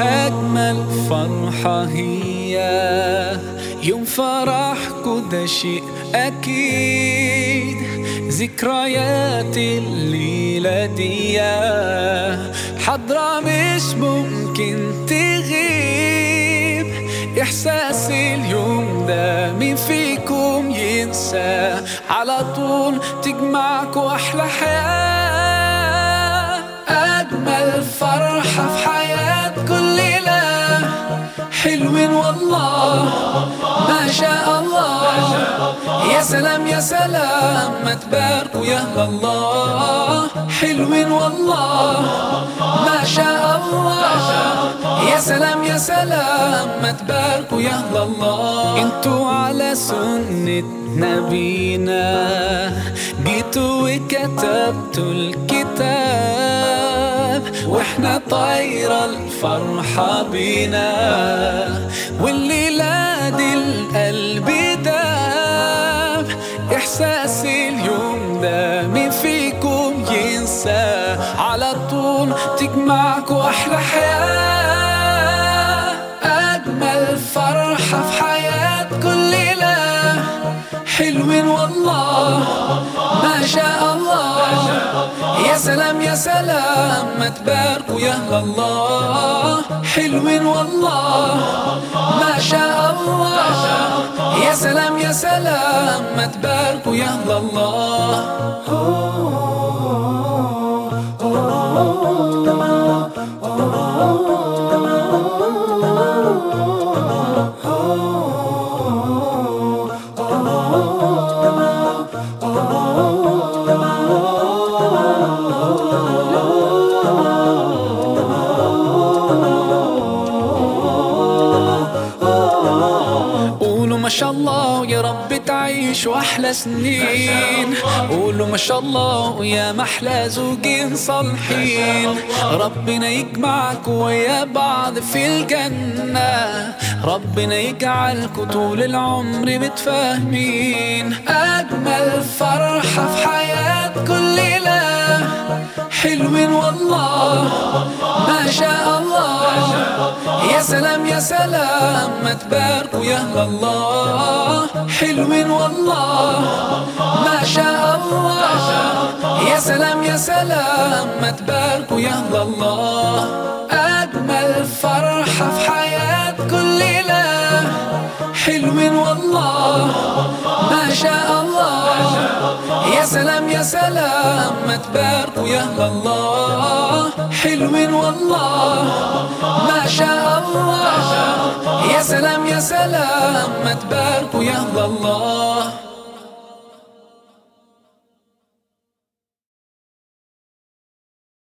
أجمل فرحة هي يوم فرحكوا ده شيء أكيد. ذكريات الليلة دي حضرة مش ممكن تغيب. إحساس اليوم ده مين فيكم ينسى. على طول تجمعكوا أحلى حياة. أجمل فرحة في حياة كل ليلة. حلوين والله ما شاء الله سلام يا سلام ما تباركوا يا الله. حلوين والله. ما شاء الله. يا سلام يا سلام ما تباركوا يا الله. أنتوا على سنة نبينا. جيتوا وكتبتوا الكتاب. وإحنا طايرة الفرحة بينا. والليلة دي القلب احساس اليوم ده مين فيكم ينسى. على طول تجمعكوا أحلى حياة. أجمل فرحة في حياة كل ليلة. حلوين والله ما شاء الله. يا سلام يا سلام ما تباركوا يا الله. حلوين والله ما شاء الله. سلام ما تباركوا يا الله. قولوا شاء الله يا رب تعيشوا أحلى سنين. قولوا ما شاء الله ويا محلى زوجين صالحين. ربنا يجمعكوا ويا بعض في الجنة. ربنا يجعلكوا طول العمر متفاهمين. أجمل فرحة في حياة كل ليلة. حلوين والله ما شاء الله. يا سلام يا سلام ما تباركوا يا الله. حلوين والله ما شاء الله. يا سلام يا سلام ما تباركوا يا الله. أجمل فرحة في حياة كل ليلة. حلوين والله ما شاء الله يا سلام يا سلام ما تباركوا يا الله. حلوين والله. ما شاء الله. يا سلام يا سلام ما تباركوا يا الله.